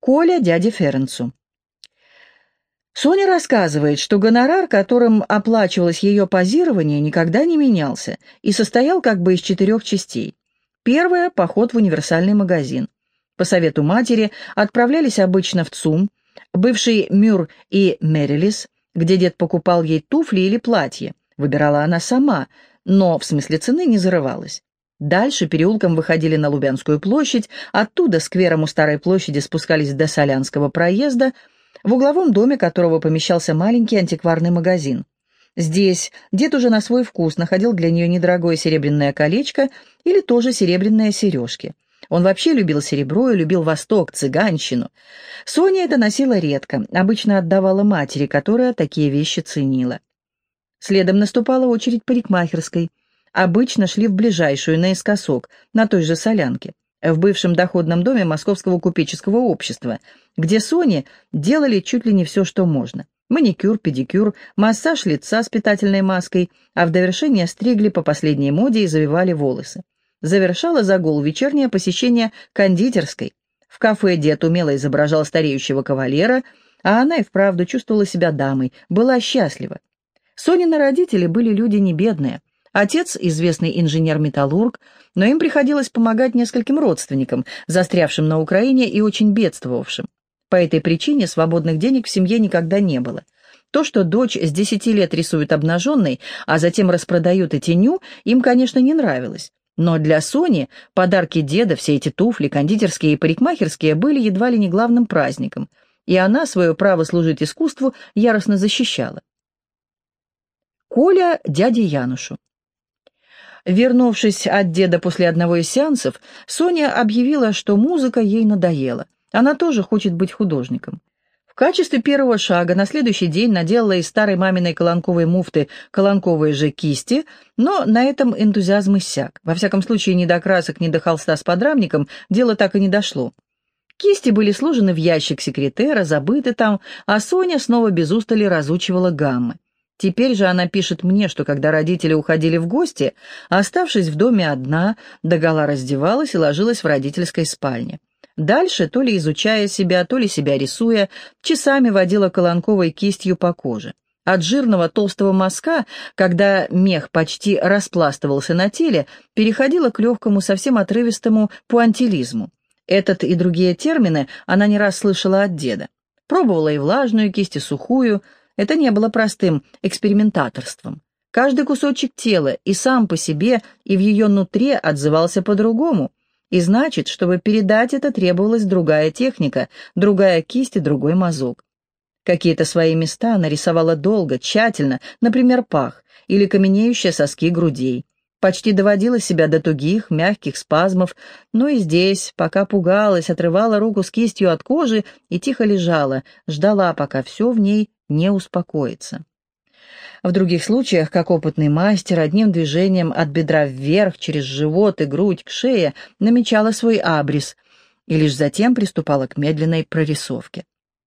Коля дяде Ференцу. Соня рассказывает, что гонорар, которым оплачивалось ее позирование, никогда не менялся и состоял как бы из четырех частей. Первая – поход в универсальный магазин. По совету матери отправлялись обычно в ЦУМ, бывший Мюр и Мерилис, где дед покупал ей туфли или платье. Выбирала она сама, но в смысле цены не зарывалась. Дальше переулком выходили на Лубянскую площадь, оттуда сквером у Старой площади спускались до Солянского проезда – в угловом доме которого помещался маленький антикварный магазин. Здесь дед уже на свой вкус находил для нее недорогое серебряное колечко или тоже серебряные сережки. Он вообще любил серебро и любил Восток, цыганщину. Соня это носила редко, обычно отдавала матери, которая такие вещи ценила. Следом наступала очередь парикмахерской. Обычно шли в ближайшую, наискосок, на той же солянке в бывшем доходном доме Московского купеческого общества, где Соне делали чуть ли не все, что можно. Маникюр, педикюр, массаж лица с питательной маской, а в довершение стригли по последней моде и завивали волосы. Завершала загул вечернее посещение кондитерской. В кафе дед умело изображал стареющего кавалера, а она и вправду чувствовала себя дамой, была счастлива. Сонины родители были люди не бедные – Отец – известный инженер-металлург, но им приходилось помогать нескольким родственникам, застрявшим на Украине и очень бедствовавшим. По этой причине свободных денег в семье никогда не было. То, что дочь с десяти лет рисует обнаженной, а затем распродают эти ню, им, конечно, не нравилось. Но для Сони подарки деда, все эти туфли, кондитерские и парикмахерские были едва ли не главным праздником, и она свое право служить искусству яростно защищала. Коля дяде Янушу. Вернувшись от деда после одного из сеансов, Соня объявила, что музыка ей надоела. Она тоже хочет быть художником. В качестве первого шага на следующий день наделала из старой маминой колонковой муфты колонковые же кисти, но на этом энтузиазм иссяк. Во всяком случае, ни до красок, ни до холста с подрамником дело так и не дошло. Кисти были сложены в ящик секретера, забыты там, а Соня снова без устали разучивала гаммы. Теперь же она пишет мне, что когда родители уходили в гости, оставшись в доме одна, догола раздевалась и ложилась в родительской спальне. Дальше, то ли изучая себя, то ли себя рисуя, часами водила колонковой кистью по коже. От жирного толстого мазка, когда мех почти распластывался на теле, переходила к легкому, совсем отрывистому пуантилизму. Этот и другие термины она не раз слышала от деда. Пробовала и влажную кисть, и сухую – это не было простым экспериментаторством. Каждый кусочек тела и сам по себе, и в ее нутре отзывался по-другому. И значит, чтобы передать это, требовалась другая техника, другая кисть и другой мазок. Какие-то свои места нарисовала долго, тщательно, например, пах или каменеющие соски грудей. Почти доводила себя до тугих, мягких спазмов, но и здесь, пока пугалась, отрывала руку с кистью от кожи и тихо лежала, ждала, пока все в ней не успокоится. В других случаях, как опытный мастер, одним движением от бедра вверх, через живот и грудь к шее намечала свой абрис и лишь затем приступала к медленной прорисовке.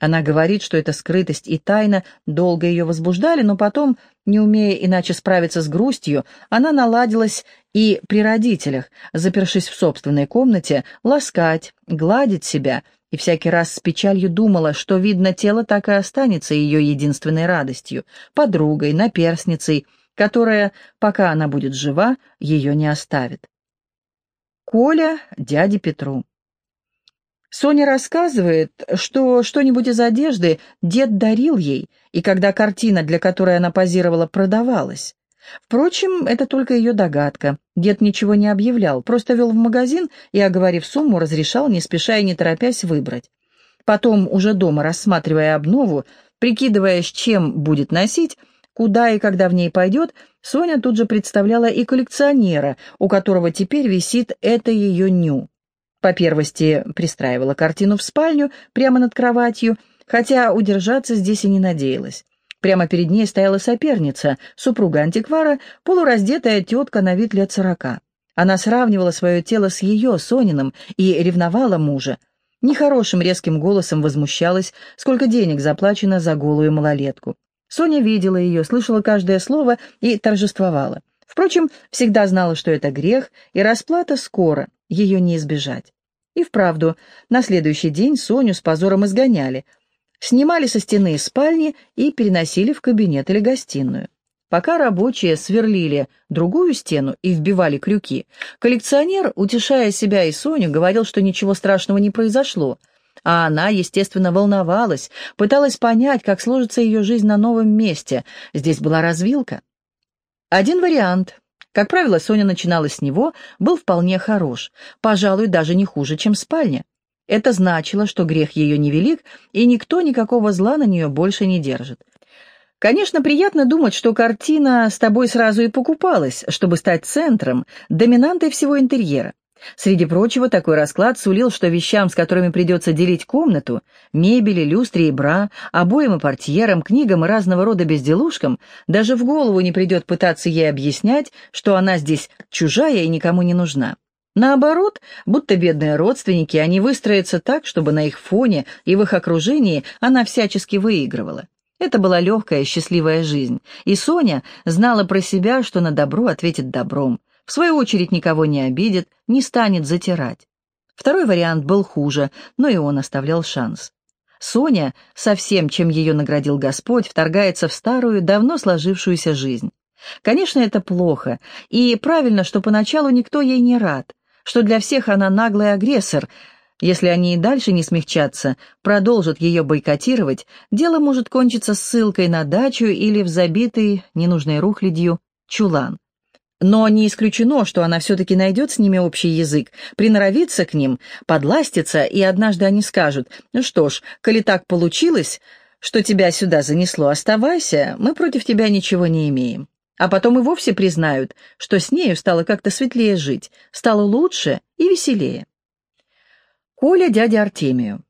Она говорит, что эта скрытость и тайна долго ее возбуждали, но потом, не умея иначе справиться с грустью, она наладилась и при родителях, запершись в собственной комнате, ласкать, гладить себя и всякий раз с печалью думала, что, видно, тело так и останется ее единственной радостью, подругой, наперсницей, которая, пока она будет жива, ее не оставит. Коля дяде Петру. Соня рассказывает, что что-нибудь из одежды дед дарил ей, и когда картина, для которой она позировала, продавалась. Впрочем, это только ее догадка. Дед ничего не объявлял, просто вел в магазин и, оговорив сумму, разрешал, не спеша и не торопясь, выбрать. Потом, уже дома, рассматривая обнову, прикидывая, с чем будет носить, куда и когда в ней пойдет, Соня тут же представляла и коллекционера, у которого теперь висит это ее ню. По первости пристраивала картину в спальню, прямо над кроватью, хотя удержаться здесь и не надеялась. Прямо перед ней стояла соперница, супруга антиквара, полураздетая тетка на вид лет сорока. Она сравнивала свое тело с ее, Сониным, и ревновала мужа. Нехорошим резким голосом возмущалась, сколько денег заплачено за голую малолетку. Соня видела ее, слышала каждое слово и торжествовала. Впрочем, всегда знала, что это грех, и расплата скоро, ее не избежать. И вправду, на следующий день Соню с позором изгоняли. Снимали со стены спальни и переносили в кабинет или гостиную. Пока рабочие сверлили другую стену и вбивали крюки, коллекционер, утешая себя и Соню, говорил, что ничего страшного не произошло, а она, естественно, волновалась, пыталась понять, как сложится ее жизнь на новом месте. Здесь была развилка. Один вариант. Как правило, Соня начинала с него, был вполне хорош, пожалуй, даже не хуже, чем спальня. Это значило, что грех ее невелик, и никто никакого зла на нее больше не держит. Конечно, приятно думать, что картина с тобой сразу и покупалась, чтобы стать центром, доминантой всего интерьера. Среди прочего, такой расклад сулил, что вещам, с которыми придется делить комнату, мебели, люстре и бра, обоим и портьерам, книгам и разного рода безделушкам, даже в голову не придет пытаться ей объяснять, что она здесь чужая и никому не нужна. Наоборот, будто бедные родственники, они выстроятся так, чтобы на их фоне и в их окружении она всячески выигрывала. Это была легкая, счастливая жизнь, и Соня знала про себя, что на добро ответит добром, в свою очередь никого не обидит, не станет затирать. Второй вариант был хуже, но и он оставлял шанс. Соня, со всем, чем ее наградил Господь, вторгается в старую, давно сложившуюся жизнь. Конечно, это плохо, и правильно, что поначалу никто ей не рад, что для всех она наглый агрессор. Если они и дальше не смягчатся, продолжат ее бойкотировать, дело может кончиться ссылкой на дачу или в забитый, ненужной рухлядью, чулан. Но не исключено, что она все-таки найдет с ними общий язык, приноровится к ним, подластится, и однажды они скажут, «Ну что ж, коли так получилось, что тебя сюда занесло, оставайся, мы против тебя ничего не имеем». А потом и вовсе признают, что с нею стало как-то светлее жить, стало лучше и веселее. Коля дядя Артемию.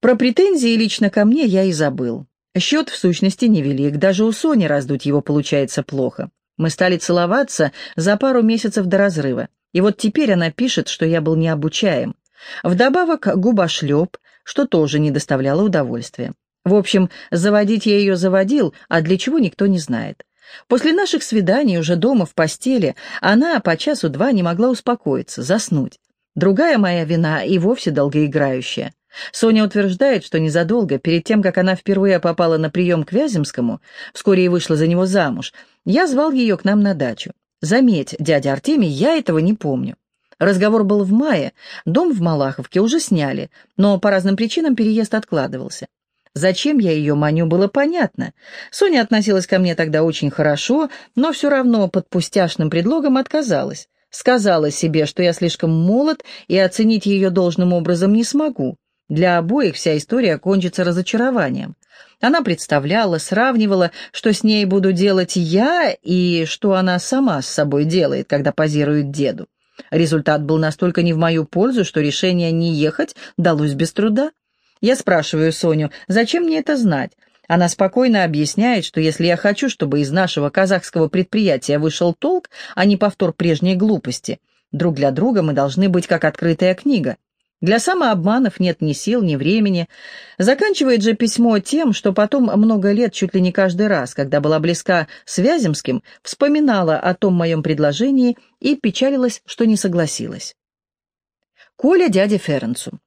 Про претензии лично ко мне я и забыл. Счет в сущности невелик, даже у Сони раздуть его получается плохо. Мы стали целоваться за пару месяцев до разрыва. И вот теперь она пишет, что я был необучаем. Вдобавок губошлеп, что тоже не доставляло удовольствия. В общем, заводить я ее заводил, а для чего никто не знает. После наших свиданий уже дома в постели она по часу-два не могла успокоиться, заснуть. Другая моя вина и вовсе долгоиграющая. Соня утверждает, что незадолго, перед тем, как она впервые попала на прием к Вяземскому, вскоре и вышла за него замуж, я звал ее к нам на дачу. Заметь, дядя Артемий, я этого не помню. Разговор был в мае, дом в Малаховке уже сняли, но по разным причинам переезд откладывался. Зачем я ее маню, было понятно. Соня относилась ко мне тогда очень хорошо, но все равно под пустяшным предлогом отказалась. Сказала себе, что я слишком молод и оценить ее должным образом не смогу. Для обоих вся история кончится разочарованием. Она представляла, сравнивала, что с ней буду делать я и что она сама с собой делает, когда позирует деду. Результат был настолько не в мою пользу, что решение не ехать далось без труда. Я спрашиваю Соню, зачем мне это знать? Она спокойно объясняет, что если я хочу, чтобы из нашего казахского предприятия вышел толк, а не повтор прежней глупости, друг для друга мы должны быть как открытая книга. Для самообманов нет ни сил, ни времени. Заканчивает же письмо тем, что потом много лет, чуть ли не каждый раз, когда была близка с Вяземским, вспоминала о том моем предложении и печалилась, что не согласилась. Коля дяде Ференцу.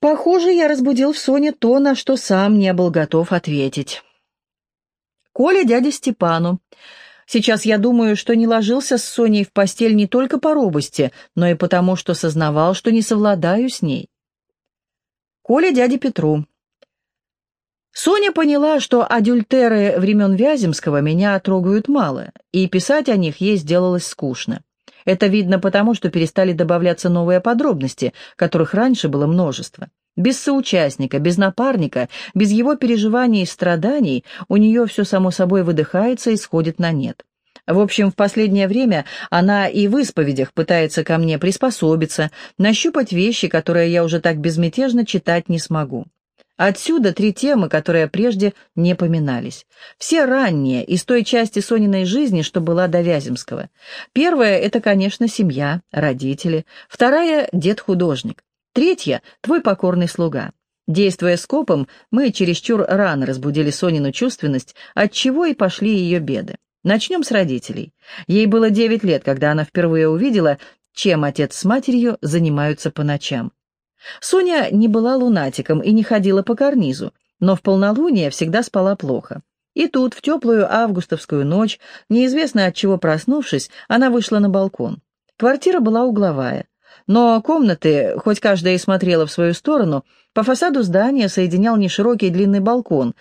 Похоже, я разбудил в Соне то, на что сам не был готов ответить. Коля дяде Степану. Сейчас я думаю, что не ложился с Соней в постель не только по робости, но и потому, что сознавал, что не совладаю с ней. Коля дяде Петру. Соня поняла, что адюльтеры времен Вяземского меня трогают мало, и писать о них ей сделалось скучно. Это видно потому, что перестали добавляться новые подробности, которых раньше было множество. Без соучастника, без напарника, без его переживаний и страданий у нее все само собой выдыхается и сходит на нет. В общем, в последнее время она и в исповедях пытается ко мне приспособиться, нащупать вещи, которые я уже так безмятежно читать не смогу. Отсюда три темы, которые прежде не поминались. Все ранние, из той части Сониной жизни, что была до Вяземского. Первая — это, конечно, семья, родители. Вторая — дед-художник. Третья — твой покорный слуга. Действуя скопом, мы чересчур рано разбудили Сонину чувственность, отчего и пошли ее беды. Начнем с родителей. Ей было девять лет, когда она впервые увидела, чем отец с матерью занимаются по ночам. Соня не была лунатиком и не ходила по карнизу, но в полнолуние всегда спала плохо. И тут, в теплую августовскую ночь, неизвестно от чего проснувшись, она вышла на балкон. Квартира была угловая. Но комнаты, хоть каждая и смотрела в свою сторону, по фасаду здания соединял неширокий длинный балкон,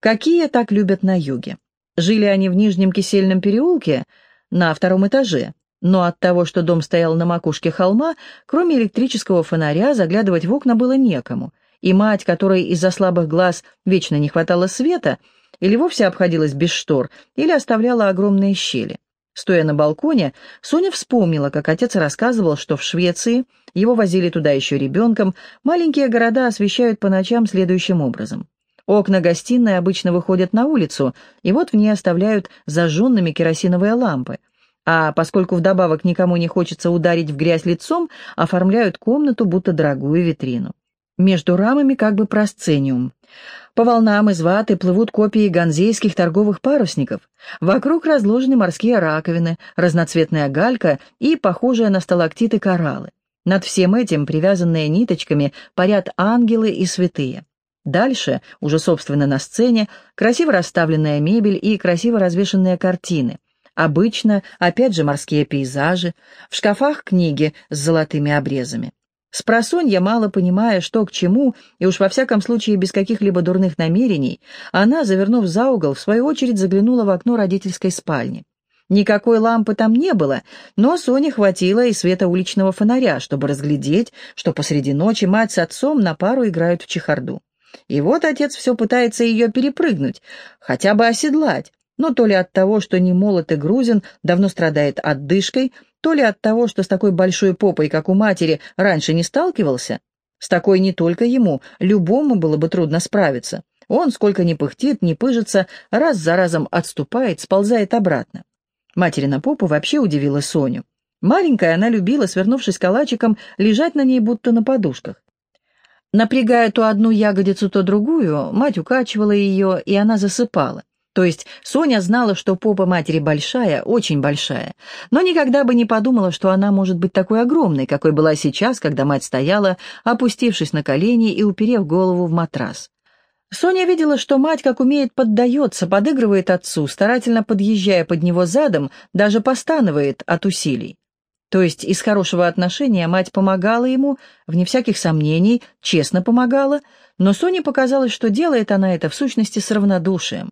какие так любят на юге. Жили они в Нижнем Кисельном переулке на втором этаже, но от того, что дом стоял на макушке холма, кроме электрического фонаря, заглядывать в окна было некому, и мать, которой из-за слабых глаз вечно не хватало света, или вовсе обходилась без штор, или оставляла огромные щели. Стоя на балконе, Соня вспомнила, как отец рассказывал, что в Швеции, его возили туда еще ребенком, маленькие города освещают по ночам следующим образом. Окна гостиной обычно выходят на улицу, и вот в ней оставляют зажженными керосиновые лампы. А поскольку вдобавок никому не хочется ударить в грязь лицом, оформляют комнату, будто дорогую витрину. Между рамами как бы просцениум. По волнам из ваты плывут копии ганзейских торговых парусников. Вокруг разложены морские раковины, разноцветная галька и похожие на сталактиты кораллы. Над всем этим, привязанные ниточками, парят ангелы и святые. Дальше, уже собственно на сцене, красиво расставленная мебель и красиво развешенные картины. Обычно, опять же, морские пейзажи, в шкафах книги с золотыми обрезами. Спросонья, мало понимая, что к чему, и уж во всяком случае без каких-либо дурных намерений, она, завернув за угол, в свою очередь заглянула в окно родительской спальни. Никакой лампы там не было, но Соне хватило и света уличного фонаря, чтобы разглядеть, что посреди ночи мать с отцом на пару играют в чехарду. И вот отец все пытается ее перепрыгнуть, хотя бы оседлать, но то ли от того, что не молод и грузин, давно страдает отдышкой, то ли от того, что с такой большой попой, как у матери, раньше не сталкивался. С такой не только ему, любому было бы трудно справиться. Он, сколько ни пыхтит, ни пыжится, раз за разом отступает, сползает обратно. Материна попа вообще удивила Соню. Маленькая она любила, свернувшись калачиком, лежать на ней будто на подушках. Напрягая то одну ягодицу, то другую, мать укачивала ее, и она засыпала. То есть Соня знала, что попа матери большая, очень большая, но никогда бы не подумала, что она может быть такой огромной, какой была сейчас, когда мать стояла, опустившись на колени и уперев голову в матрас. Соня видела, что мать, как умеет, поддается, подыгрывает отцу, старательно подъезжая под него задом, даже постанывает от усилий. То есть из хорошего отношения мать помогала ему, вне всяких сомнений, честно помогала, но Соне показалось, что делает она это в сущности с равнодушием.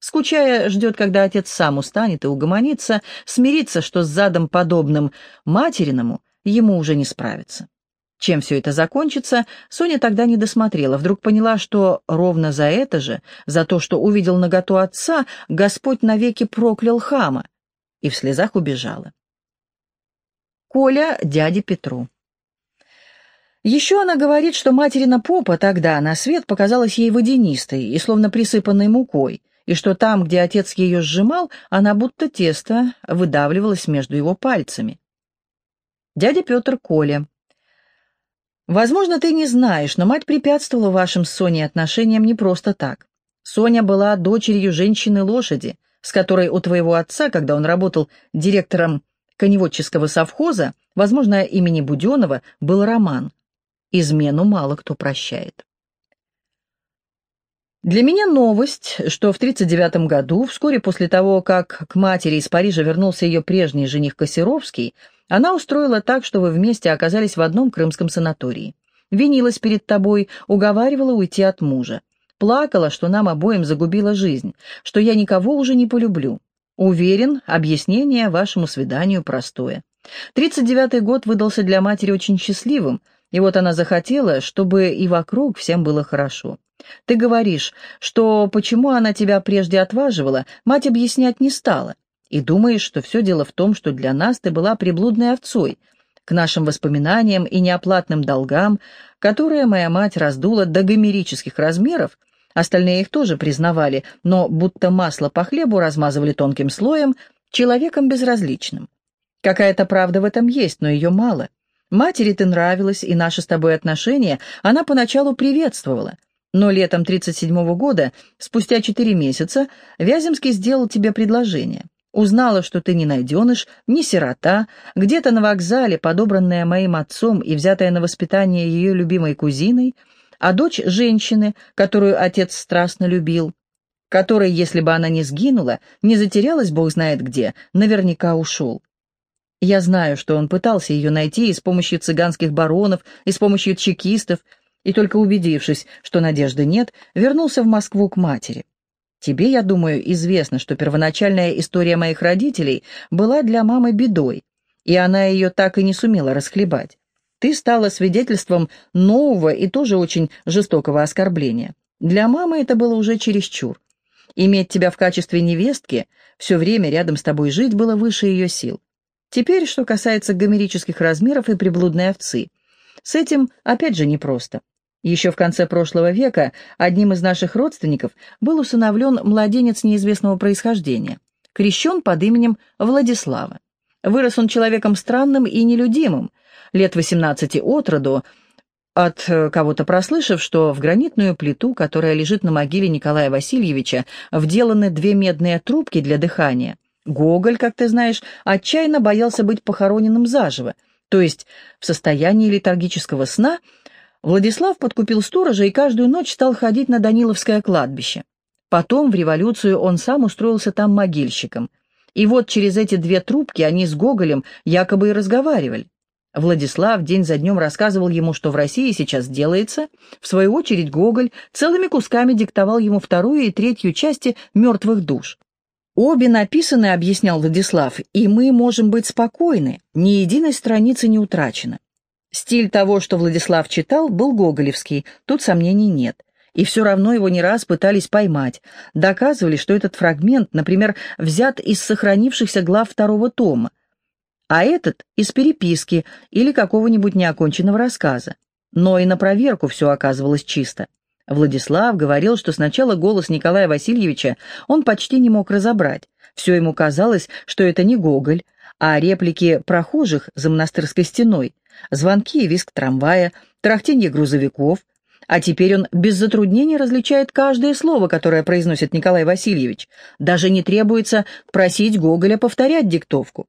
Скучая, ждет, когда отец сам устанет и угомонится, смирится, что с задом подобным материному ему уже не справится. Чем все это закончится, Соня тогда не досмотрела, вдруг поняла, что ровно за это же, за то, что увидел наготу отца, Господь навеки проклял хама, и в слезах убежала. Коля дяде Петру. Еще она говорит, что материна попа тогда на свет показалась ей водянистой и словно присыпанной мукой, и что там, где отец ее сжимал, она будто тесто выдавливалась между его пальцами. Дядя Петр Коля. Возможно, ты не знаешь, но мать препятствовала вашим с Соней отношениям не просто так. Соня была дочерью женщины-лошади, с которой у твоего отца, когда он работал директором коневодческого совхоза, возможно, имени Буденова, был роман. Измену мало кто прощает. Для меня новость, что в 1939 году, вскоре после того, как к матери из Парижа вернулся ее прежний жених Косеровский, она устроила так, что вы вместе оказались в одном крымском санатории. Винилась перед тобой, уговаривала уйти от мужа. Плакала, что нам обоим загубила жизнь, что я никого уже не полюблю. Уверен, объяснение вашему свиданию простое. 39-й год выдался для матери очень счастливым, и вот она захотела, чтобы и вокруг всем было хорошо. Ты говоришь, что почему она тебя прежде отваживала, мать объяснять не стала, и думаешь, что все дело в том, что для нас ты была приблудной овцой, к нашим воспоминаниям и неоплатным долгам, которые моя мать раздула до гомерических размеров, остальные их тоже признавали, но будто масло по хлебу размазывали тонким слоем, человеком безразличным. Какая-то правда в этом есть, но ее мало. Матери ты нравилась, и наши с тобой отношения она поначалу приветствовала — но летом 37 года, спустя четыре месяца, Вяземский сделал тебе предложение. Узнала, что ты не найденыш, не сирота, где-то на вокзале, подобранная моим отцом и взятая на воспитание ее любимой кузиной, а дочь женщины, которую отец страстно любил, которой, если бы она не сгинула, не затерялась бог знает где, наверняка ушел. Я знаю, что он пытался ее найти и с помощью цыганских баронов, и с помощью чекистов, и только убедившись, что надежды нет, вернулся в Москву к матери. Тебе, я думаю, известно, что первоначальная история моих родителей была для мамы бедой, и она ее так и не сумела расхлебать. Ты стала свидетельством нового и тоже очень жестокого оскорбления. Для мамы это было уже чересчур. Иметь тебя в качестве невестки, все время рядом с тобой жить было выше ее сил. Теперь, что касается гомерических размеров и приблудной овцы. С этим, опять же, непросто. Еще в конце прошлого века одним из наших родственников был усыновлен младенец неизвестного происхождения, крещен под именем Владислава. Вырос он человеком странным и нелюдимым, лет 18 от роду, от э, кого-то прослышав, что в гранитную плиту, которая лежит на могиле Николая Васильевича, вделаны две медные трубки для дыхания. Гоголь, как ты знаешь, отчаянно боялся быть похороненным заживо, то есть в состоянии летаргического сна – Владислав подкупил сторожа и каждую ночь стал ходить на Даниловское кладбище. Потом в революцию он сам устроился там могильщиком. И вот через эти две трубки они с Гоголем якобы и разговаривали. Владислав день за днем рассказывал ему, что в России сейчас делается. В свою очередь Гоголь целыми кусками диктовал ему вторую и третью части «Мертвых душ». «Обе написаны», — объяснял Владислав, — «и мы можем быть спокойны, ни единой страницы не утрачено. Стиль того, что Владислав читал, был гоголевский, тут сомнений нет. И все равно его не раз пытались поймать. Доказывали, что этот фрагмент, например, взят из сохранившихся глав второго тома, а этот — из переписки или какого-нибудь неоконченного рассказа. Но и на проверку все оказывалось чисто. Владислав говорил, что сначала голос Николая Васильевича он почти не мог разобрать. Все ему казалось, что это не Гоголь, а реплики прохожих за монастырской стеной, звонки и визг трамвая, трахтенье грузовиков, а теперь он без затруднений различает каждое слово, которое произносит Николай Васильевич. Даже не требуется просить Гоголя повторять диктовку.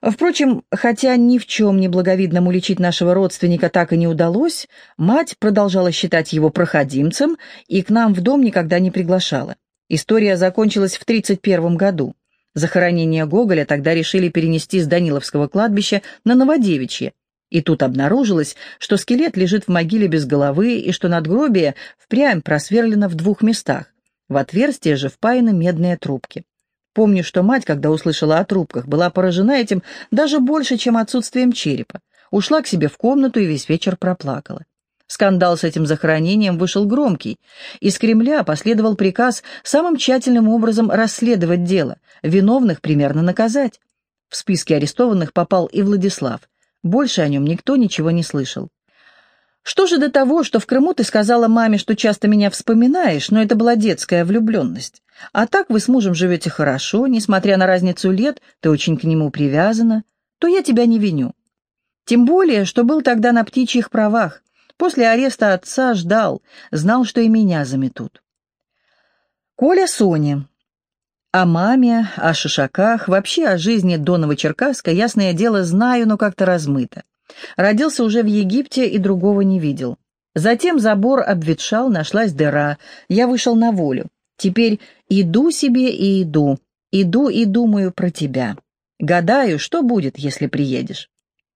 Впрочем, хотя ни в чем неблаговидному лечить нашего родственника так и не удалось, мать продолжала считать его проходимцем и к нам в дом никогда не приглашала. История закончилась в 1931 году. Захоронение Гоголя тогда решили перенести с Даниловского кладбища на Новодевичье, и тут обнаружилось, что скелет лежит в могиле без головы и что надгробие впрямь просверлено в двух местах. В отверстие же впаяны медные трубки. Помню, что мать, когда услышала о трубках, была поражена этим даже больше, чем отсутствием черепа. Ушла к себе в комнату и весь вечер проплакала. Скандал с этим захоронением вышел громкий. Из Кремля последовал приказ самым тщательным образом расследовать дело, виновных примерно наказать. В списке арестованных попал и Владислав. Больше о нем никто ничего не слышал. Что же до того, что в Крыму ты сказала маме, что часто меня вспоминаешь, но это была детская влюбленность. А так вы с мужем живете хорошо, несмотря на разницу лет, ты очень к нему привязана, то я тебя не виню. Тем более, что был тогда на птичьих правах. После ареста отца ждал, знал, что и меня заметут. Коля Соня. О маме, о шишаках, вообще о жизни Донова Черкасска, ясное дело, знаю, но как-то размыто. Родился уже в Египте и другого не видел. Затем забор обветшал, нашлась дыра. Я вышел на волю. Теперь иду себе и иду. Иду и думаю про тебя. Гадаю, что будет, если приедешь.